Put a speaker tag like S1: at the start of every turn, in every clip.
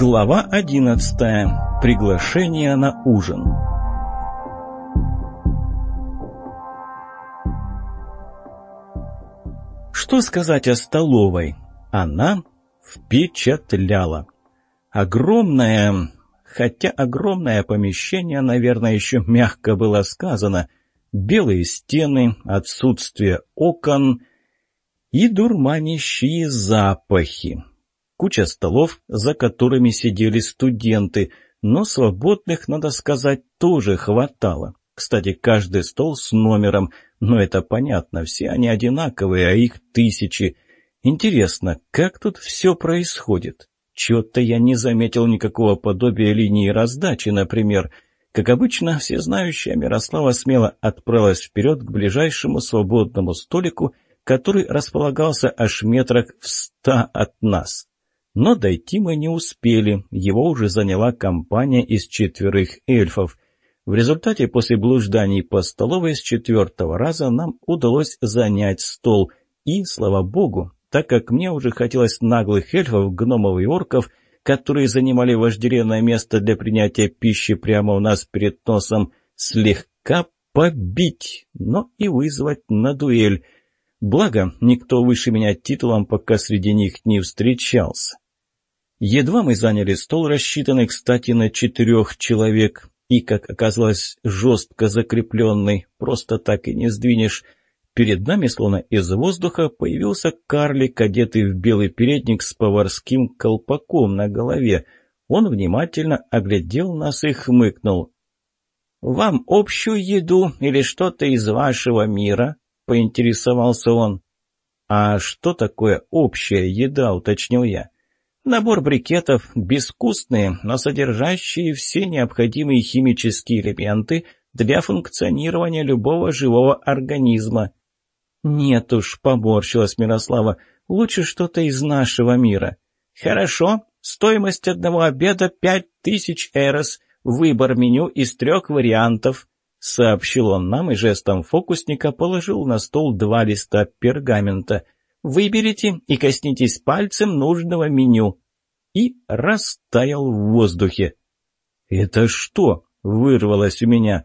S1: Глава одиннадцатая. Приглашение на ужин. Что сказать о столовой? Она впечатляла. Огромное, хотя огромное помещение, наверное, еще мягко было сказано. Белые стены, отсутствие окон и дурманящие запахи. Куча столов, за которыми сидели студенты, но свободных, надо сказать, тоже хватало. Кстати, каждый стол с номером, но это понятно, все они одинаковые, а их тысячи. Интересно, как тут все происходит? Чего-то я не заметил никакого подобия линии раздачи, например. Как обычно, всезнающая Мирослава смело отправилась вперед к ближайшему свободному столику, который располагался аж метрах в ста от нас. Но дойти мы не успели, его уже заняла компания из четверых эльфов. В результате после блужданий по столовой с четвертого раза нам удалось занять стол. И, слава богу, так как мне уже хотелось наглых эльфов, гномов и орков, которые занимали вожделенное место для принятия пищи прямо у нас перед носом, слегка побить, но и вызвать на дуэль. Благо, никто выше меня титулом пока среди них не встречался. Едва мы заняли стол, рассчитанный, кстати, на четырех человек, и, как оказалось, жестко закрепленный, просто так и не сдвинешь. Перед нами, словно из воздуха, появился карлик, одетый в белый передник с поварским колпаком на голове. Он внимательно оглядел нас и хмыкнул. «Вам общую еду или что-то из вашего мира?» — поинтересовался он. «А что такое общая еда?» — уточнил я. Набор брикетов безвкусные, но содержащие все необходимые химические элементы для функционирования любого живого организма. «Нет уж», — поморщилась Мирослава, — «лучше что-то из нашего мира». «Хорошо, стоимость одного обеда пять тысяч эрос, выбор меню из трех вариантов», — сообщил он нам и жестом фокусника положил на стол два листа пергамента — Выберите и коснитесь пальцем нужного меню». И растаял в воздухе. «Это что?» — вырвалось у меня.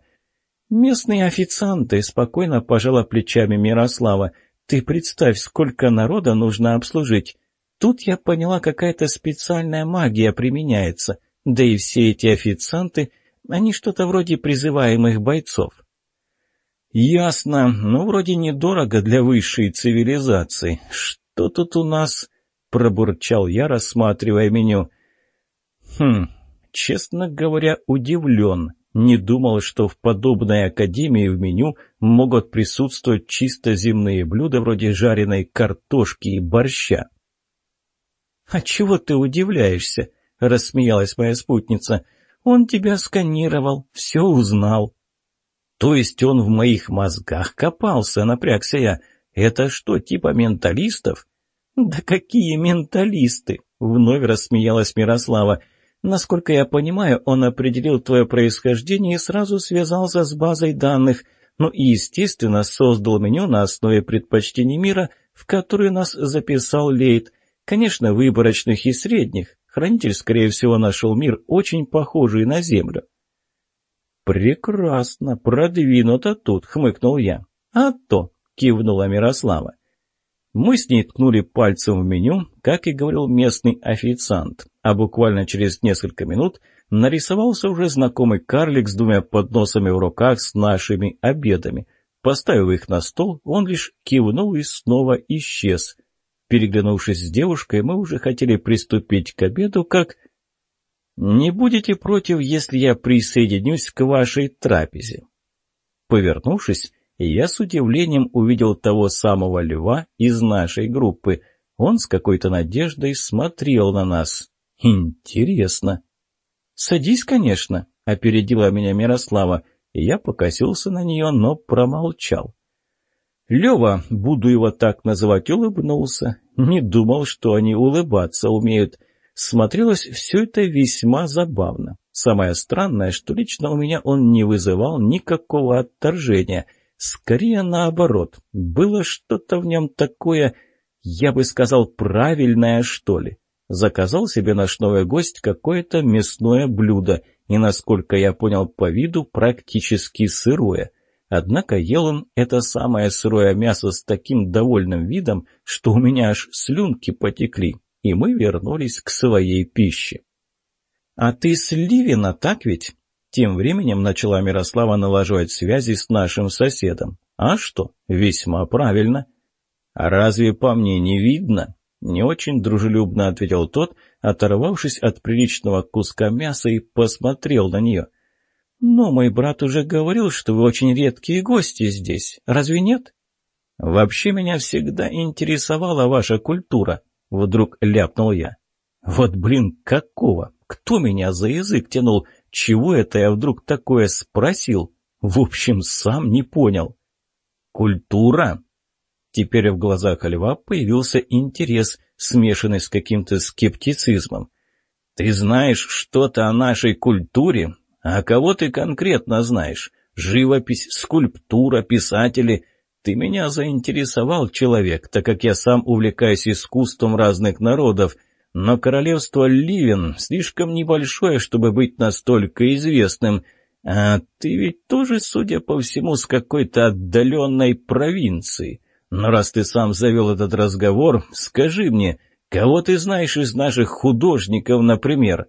S1: «Местные официанты», — спокойно пожала плечами Мирослава. «Ты представь, сколько народа нужно обслужить. Тут я поняла, какая-то специальная магия применяется. Да и все эти официанты, они что-то вроде призываемых бойцов. «Ясно. Ну, вроде недорого для высшей цивилизации. Что тут у нас?» — пробурчал я, рассматривая меню. «Хм, честно говоря, удивлен. Не думал, что в подобной академии в меню могут присутствовать чисто земные блюда вроде жареной картошки и борща». «А чего ты удивляешься?» — рассмеялась моя спутница. «Он тебя сканировал, все узнал». То есть он в моих мозгах копался, напрягся я. Это что, типа менталистов? Да какие менталисты? Вновь рассмеялась Мирослава. Насколько я понимаю, он определил твое происхождение и сразу связался с базой данных, ну и, естественно, создал меню на основе предпочтений мира, в который нас записал Лейт. Конечно, выборочных и средних. Хранитель, скорее всего, нашел мир, очень похожий на Землю. «Прекрасно, продвинуто тут», — хмыкнул я. «А то», — кивнула Мирослава. Мы с ней ткнули пальцем в меню, как и говорил местный официант, а буквально через несколько минут нарисовался уже знакомый карлик с двумя подносами в руках с нашими обедами. Поставив их на стол, он лишь кивнул и снова исчез. Переглянувшись с девушкой, мы уже хотели приступить к обеду, как «Не будете против, если я присоединюсь к вашей трапезе?» Повернувшись, я с удивлением увидел того самого льва из нашей группы. Он с какой-то надеждой смотрел на нас. «Интересно». «Садись, конечно», — опередила меня Мирослава. Я покосился на нее, но промолчал. Лева, буду его так называть, улыбнулся. Не думал, что они улыбаться умеют. Смотрелось все это весьма забавно. Самое странное, что лично у меня он не вызывал никакого отторжения. Скорее наоборот, было что-то в нем такое, я бы сказал, правильное, что ли. Заказал себе наш новый гость какое-то мясное блюдо, и, насколько я понял по виду, практически сырое. Однако ел он это самое сырое мясо с таким довольным видом, что у меня аж слюнки потекли, и мы вернулись к своей пище. «А ты с Ливина, так ведь?» Тем временем начала Мирослава налаживать связи с нашим соседом. «А что? Весьма правильно». «А разве по мне не видно?» Не очень дружелюбно ответил тот, оторвавшись от приличного куска мяса и посмотрел на нее. «Но мой брат уже говорил, что вы очень редкие гости здесь. Разве нет?» «Вообще меня всегда интересовала ваша культура», — вдруг ляпнул я. «Вот, блин, какого? Кто меня за язык тянул? Чего это я вдруг такое спросил? В общем, сам не понял». «Культура?» Теперь в глазах льва появился интерес, смешанный с каким-то скептицизмом. «Ты знаешь что-то о нашей культуре? А кого ты конкретно знаешь? Живопись, скульптура, писатели? Ты меня заинтересовал, человек, так как я сам увлекаюсь искусством разных народов, но королевство Ливен слишком небольшое, чтобы быть настолько известным». А ты ведь тоже, судя по всему, с какой-то отдаленной провинции. Но раз ты сам завел этот разговор, скажи мне, кого ты знаешь из наших художников, например?»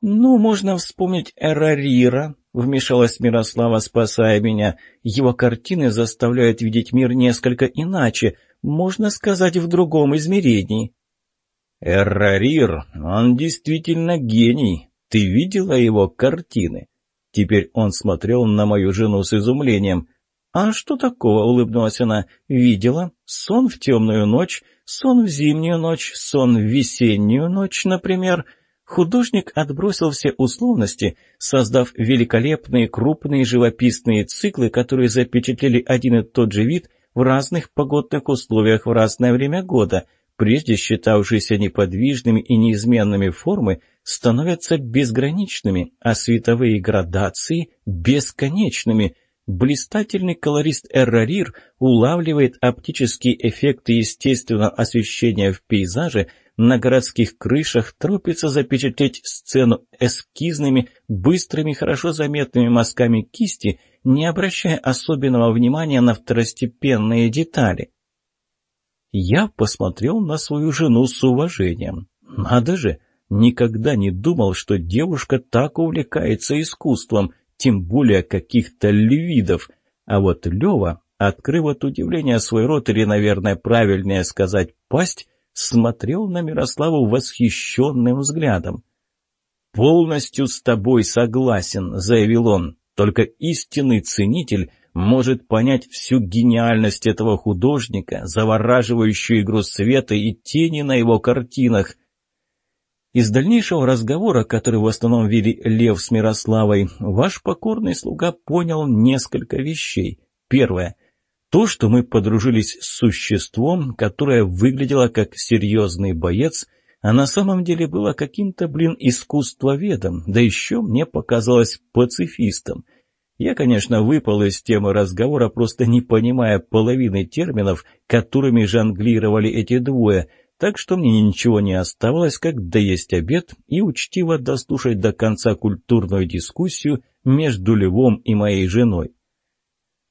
S1: «Ну, можно вспомнить Эрарира», — вмешалась Мирослава, спасая меня. «Его картины заставляют видеть мир несколько иначе, можно сказать, в другом измерении». «Эрарир, он действительно гений. Ты видела его картины?» Теперь он смотрел на мою жену с изумлением. «А что такого?» — улыбнулась она. «Видела? Сон в темную ночь, сон в зимнюю ночь, сон в весеннюю ночь, например». Художник отбросил все условности, создав великолепные крупные живописные циклы, которые запечатлели один и тот же вид в разных погодных условиях в разное время года. Прежде считавшиеся неподвижными и неизменными формы становятся безграничными, а световые градации – бесконечными – Блистательный колорист Эррарир улавливает оптические эффекты естественного освещения в пейзаже, на городских крышах торопится запечатлеть сцену эскизными, быстрыми, хорошо заметными мазками кисти, не обращая особенного внимания на второстепенные детали. Я посмотрел на свою жену с уважением. Надо же, никогда не думал, что девушка так увлекается искусством — тем более каких-то львидов. А вот Лева, открыв от удивления свой рот, или, наверное, правильнее сказать, пасть, смотрел на Мирославу восхищенным взглядом. «Полностью с тобой согласен», — заявил он. «Только истинный ценитель может понять всю гениальность этого художника, завораживающую игру света и тени на его картинах. Из дальнейшего разговора, который в основном вели Лев с Мирославой, ваш покорный слуга понял несколько вещей. Первое. То, что мы подружились с существом, которое выглядело как серьезный боец, а на самом деле было каким-то, блин, искусствоведом, да еще мне показалось пацифистом. Я, конечно, выпал из темы разговора, просто не понимая половины терминов, которыми жонглировали эти двое – так что мне ничего не оставалось, как доесть обед и учтиво дослушать до конца культурную дискуссию между Львом и моей женой.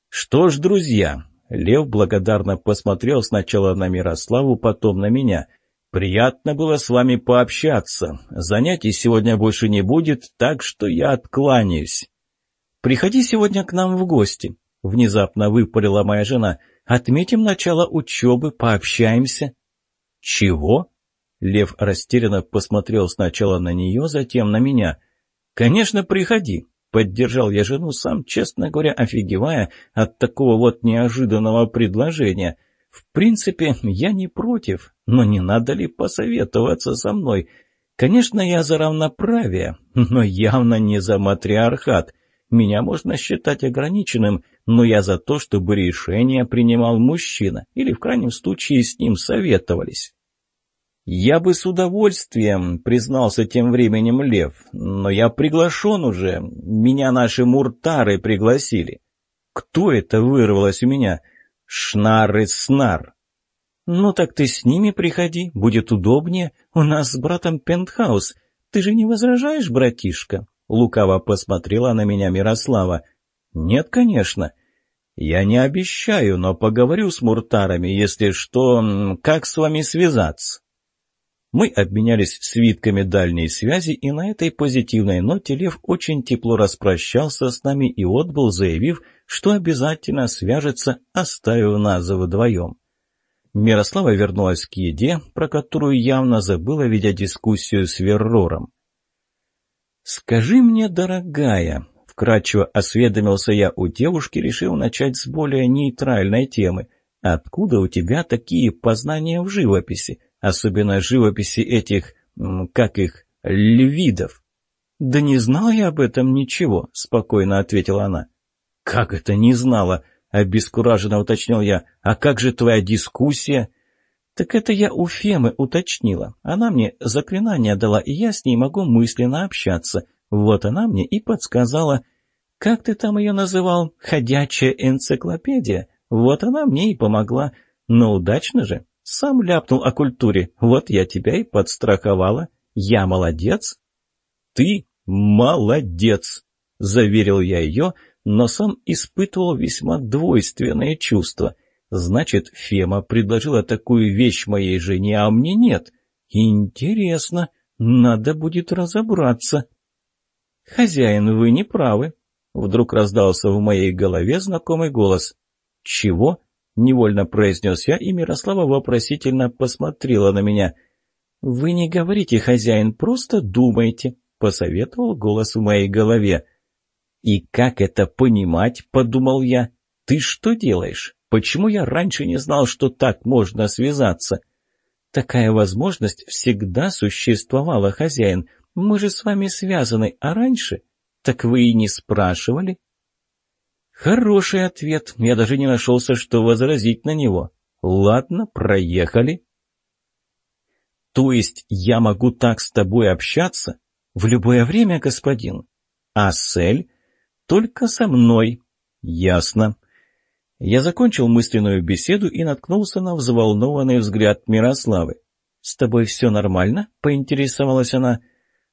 S1: «Что ж, друзья», — Лев благодарно посмотрел сначала на Мирославу, потом на меня. «Приятно было с вами пообщаться. Занятий сегодня больше не будет, так что я откланяюсь». «Приходи сегодня к нам в гости», — внезапно выпалила моя жена. «Отметим начало учебы, пообщаемся». «Чего?» Лев растерянно посмотрел сначала на нее, затем на меня. «Конечно, приходи», — поддержал я жену, сам, честно говоря, офигевая от такого вот неожиданного предложения. «В принципе, я не против, но не надо ли посоветоваться со мной? Конечно, я за равноправие, но явно не за матриархат. Меня можно считать ограниченным, но я за то, чтобы решение принимал мужчина, или в крайнем случае с ним советовались». «Я бы с удовольствием», — признался тем временем Лев, — «но я приглашен уже. Меня наши муртары пригласили». «Кто это?» — вырвалось у меня. «Шнар и снар». «Ну так ты с ними приходи, будет удобнее. У нас с братом пентхаус. Ты же не возражаешь, братишка?» Лукаво посмотрела на меня Мирослава. «Нет, конечно. Я не обещаю, но поговорю с муртарами, если что, как с вами связаться?» Мы обменялись свитками дальней связи, и на этой позитивной ноте Лев очень тепло распрощался с нами и отбыл, заявив, что обязательно свяжется, оставив нас вдвоем. Мирослава вернулась к еде, про которую явно забыла, ведя дискуссию с Веррором. «Скажи мне, дорогая», — вкратчиво осведомился я у девушки, решил начать с более нейтральной темы, «откуда у тебя такие познания в живописи, особенно живописи этих, как их, львидов?» «Да не знала я об этом ничего», — спокойно ответила она. «Как это не знала?» — обескураженно уточнил я. «А как же твоя дискуссия?» «Так это я у Фемы уточнила. Она мне заклинание дала, и я с ней могу мысленно общаться. Вот она мне и подсказала. Как ты там ее называл? Ходячая энциклопедия? Вот она мне и помогла. Но удачно же. Сам ляпнул о культуре. Вот я тебя и подстраховала. Я молодец?» «Ты молодец!» — заверил я ее, — но сам испытывал весьма двойственные чувства. Значит, Фема предложила такую вещь моей жене, а мне нет. Интересно, надо будет разобраться. «Хозяин, вы не правы», — вдруг раздался в моей голове знакомый голос. «Чего?» — невольно произнес я, и Мирослава вопросительно посмотрела на меня. «Вы не говорите, хозяин, просто думайте», — посоветовал голос в моей голове. «И как это понимать?» — подумал я. «Ты что делаешь? Почему я раньше не знал, что так можно связаться?» «Такая возможность всегда существовала, хозяин. Мы же с вами связаны, а раньше? Так вы и не спрашивали?» Хороший ответ. Я даже не нашелся, что возразить на него. Ладно, проехали. То есть я могу так с тобой общаться? В любое время, господин. А Сель? Только со мной. Ясно. Я закончил мысленную беседу и наткнулся на взволнованный взгляд Мирославы. «С тобой все нормально?» — поинтересовалась она.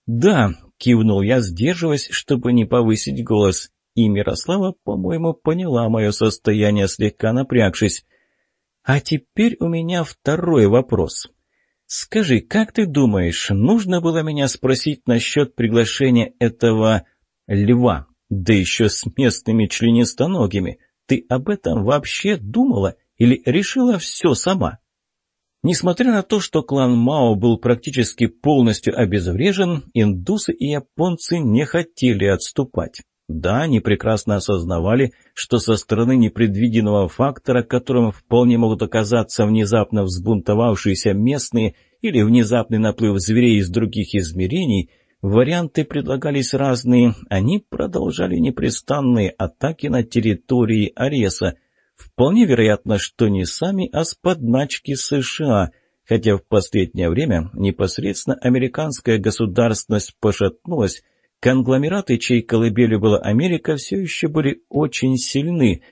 S1: «Да», — кивнул я, сдерживаясь, чтобы не повысить голос. И Мирослава, по-моему, поняла мое состояние, слегка напрягшись. «А теперь у меня второй вопрос. Скажи, как ты думаешь, нужно было меня спросить насчет приглашения этого льва да еще с местными членистоногими. Ты об этом вообще думала или решила все сама? Несмотря на то, что клан Мао был практически полностью обезврежен, индусы и японцы не хотели отступать. Да, они прекрасно осознавали, что со стороны непредвиденного фактора, которым вполне могут оказаться внезапно взбунтовавшиеся местные или внезапный наплыв зверей из других измерений – Варианты предлагались разные, они продолжали непрестанные атаки на территории Ареса. Вполне вероятно, что не сами, а с подначки США, хотя в последнее время непосредственно американская государственность пошатнулась, конгломераты, чьей колыбелью была Америка, все еще были очень сильны.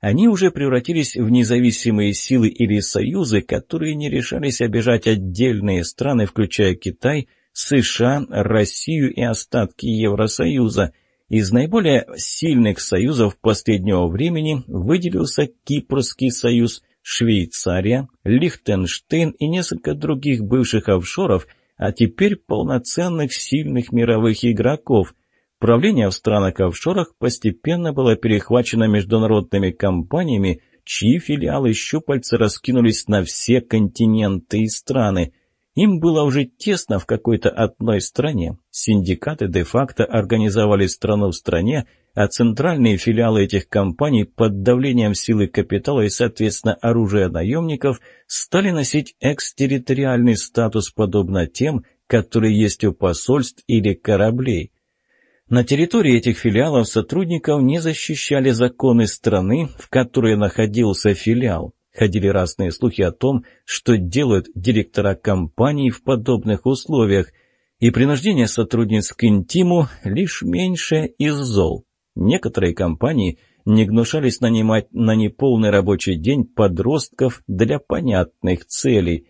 S1: Они уже превратились в независимые силы или союзы, которые не решались обижать отдельные страны, включая Китай – США, Россию и остатки Евросоюза. Из наиболее сильных союзов последнего времени выделился Кипрский союз, Швейцария, Лихтенштейн и несколько других бывших офшоров, а теперь полноценных сильных мировых игроков. Правление в странах-офшорах постепенно было перехвачено международными компаниями, чьи филиалы щупальца раскинулись на все континенты и страны – им было уже тесно в какой-то одной стране. Синдикаты де-факто организовали страну в стране, а центральные филиалы этих компаний под давлением силы капитала и, соответственно, оружия наемников стали носить экстерриториальный статус, подобно тем, которые есть у посольств или кораблей. На территории этих филиалов сотрудников не защищали законы страны, в которой находился филиал. Ходили разные слухи о том, что делают директора компаний в подобных условиях, и принуждение сотрудниц к интиму лишь меньшее из зол. Некоторые компании не гнушались нанимать на неполный рабочий день подростков для понятных целей.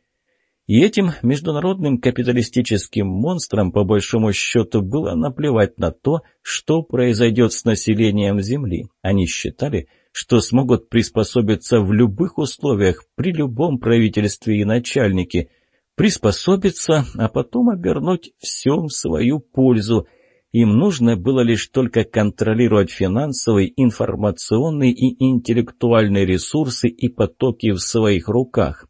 S1: И этим международным капиталистическим монстрам, по большому счету, было наплевать на то, что произойдет с населением Земли. Они считали, что смогут приспособиться в любых условиях, при любом правительстве и начальнике. Приспособиться, а потом обернуть все в свою пользу – им нужно было лишь только контролировать финансовые, информационные и интеллектуальные ресурсы и потоки в своих руках.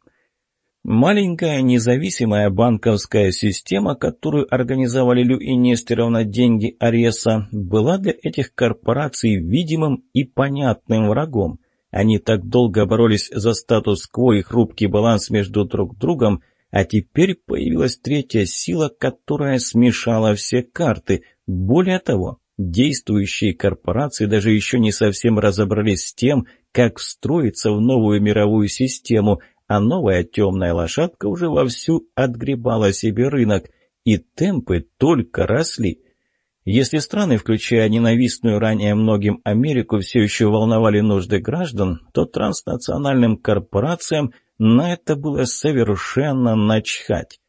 S1: Маленькая независимая банковская система, которую организовали Лю и Нестеров на деньги Ареса, была для этих корпораций видимым и понятным врагом. Они так долго боролись за статус-кво и хрупкий баланс между друг другом, а теперь появилась третья сила, которая смешала все карты. Более того, действующие корпорации даже еще не совсем разобрались с тем, как встроиться в новую мировую систему, а новая темная лошадка уже вовсю отгребала себе рынок, и темпы только росли. Если страны, включая ненавистную ранее многим Америку, все еще волновали нужды граждан, то транснациональным корпорациям на это было совершенно начхать.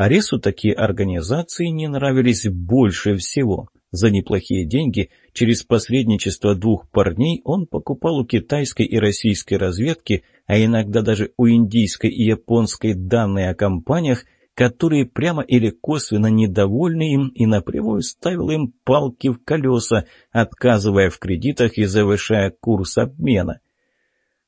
S1: Аресу такие организации не нравились больше всего. За неплохие деньги, через посредничество двух парней, он покупал у китайской и российской разведки, а иногда даже у индийской и японской данные о компаниях, которые прямо или косвенно недовольны им и напрямую ставил им палки в колеса, отказывая в кредитах и завышая курс обмена.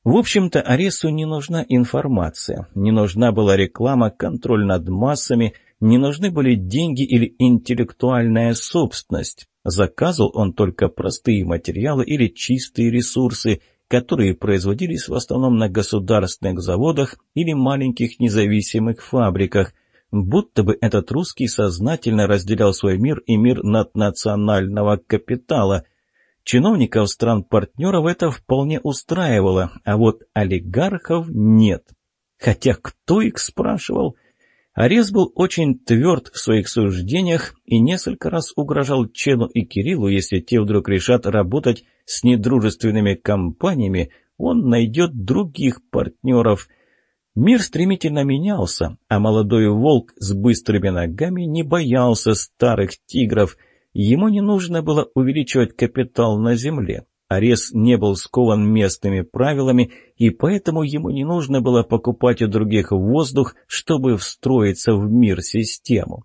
S1: В общем-то, Аресу не нужна информация, не нужна была реклама, контроль над массами, не нужны были деньги или интеллектуальная собственность. Заказывал он только простые материалы или чистые ресурсы, которые производились в основном на государственных заводах или маленьких независимых фабриках, будто бы этот русский сознательно разделял свой мир и мир наднационального капитала – Чиновников стран-партнеров это вполне устраивало, а вот олигархов нет. Хотя кто их спрашивал? Арес был очень тверд в своих суждениях и несколько раз угрожал Чену и Кириллу, если те вдруг решат работать с недружественными компаниями, он найдет других партнеров. Мир стремительно менялся, а молодой волк с быстрыми ногами не боялся старых тигров – Ему не нужно было увеличивать капитал на земле. Арес не был скован местными правилами, и поэтому ему не нужно было покупать у других воздух, чтобы встроиться в мир-систему.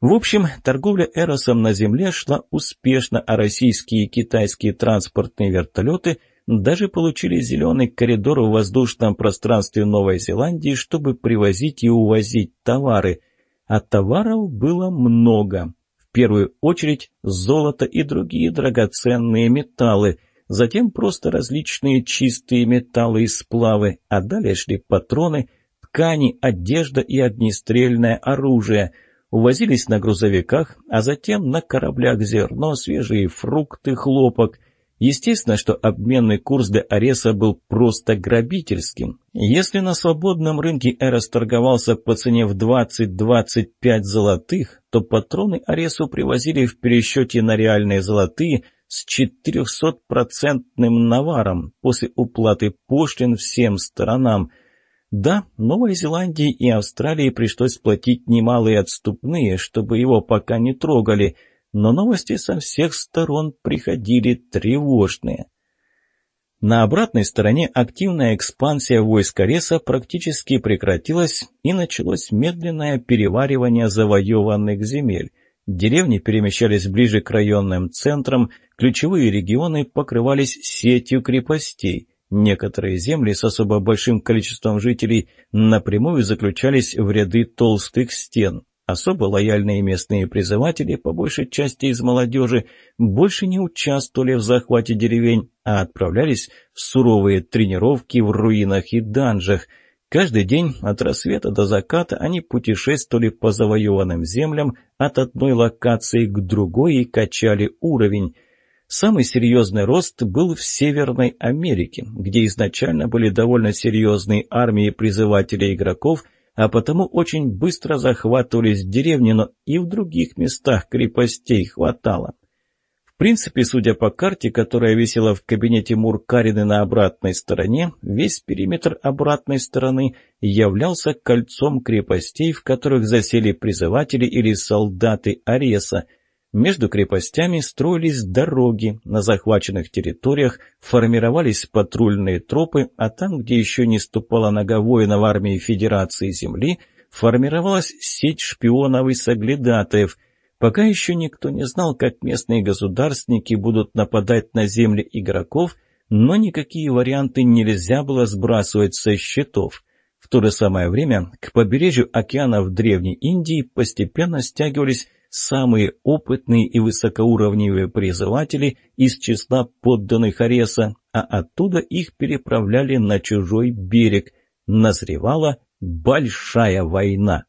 S1: В общем, торговля Эросом на земле шла успешно, а российские и китайские транспортные вертолеты даже получили зеленый коридор в воздушном пространстве Новой Зеландии, чтобы привозить и увозить товары. А товаров было много первую очередь золото и другие драгоценные металлы, затем просто различные чистые металлы и сплавы, а далее шли патроны, ткани, одежда и огнестрельное оружие. Увозились на грузовиках, а затем на кораблях зерно, свежие фрукты, хлопок – Естественно, что обменный курс для Ареса был просто грабительским. Если на свободном рынке Эрос торговался по цене в 20-25 золотых, то патроны Аресу привозили в пересчете на реальные золотые с 400-процентным наваром после уплаты пошлин всем сторонам. Да, Новой Зеландии и Австралии пришлось платить немалые отступные, чтобы его пока не трогали – но новости со всех сторон приходили тревожные. На обратной стороне активная экспансия войск Ареса практически прекратилась и началось медленное переваривание завоеванных земель. Деревни перемещались ближе к районным центрам, ключевые регионы покрывались сетью крепостей. Некоторые земли с особо большим количеством жителей напрямую заключались в ряды толстых стен. Особо лояльные местные призыватели, по большей части из молодежи, больше не участвовали в захвате деревень, а отправлялись в суровые тренировки в руинах и данжах. Каждый день от рассвета до заката они путешествовали по завоеванным землям от одной локации к другой и качали уровень. Самый серьезный рост был в Северной Америке, где изначально были довольно серьезные армии призывателей игроков – а потому очень быстро захватывались деревни, но и в других местах крепостей хватало. В принципе, судя по карте, которая висела в кабинете Муркарины на обратной стороне, весь периметр обратной стороны являлся кольцом крепостей, в которых засели призыватели или солдаты Ареса. Между крепостями строились дороги, на захваченных территориях формировались патрульные тропы, а там, где еще не ступала нога воина армии Федерации Земли, формировалась сеть шпионов и соглядатаев – Пока еще никто не знал, как местные государственники будут нападать на земли игроков, но никакие варианты нельзя было сбрасывать со счетов. В то же самое время к побережью океанов Древней Индии постепенно стягивались самые опытные и высокоуровневые призыватели из числа подданных Ареса, а оттуда их переправляли на чужой берег. Назревала большая война.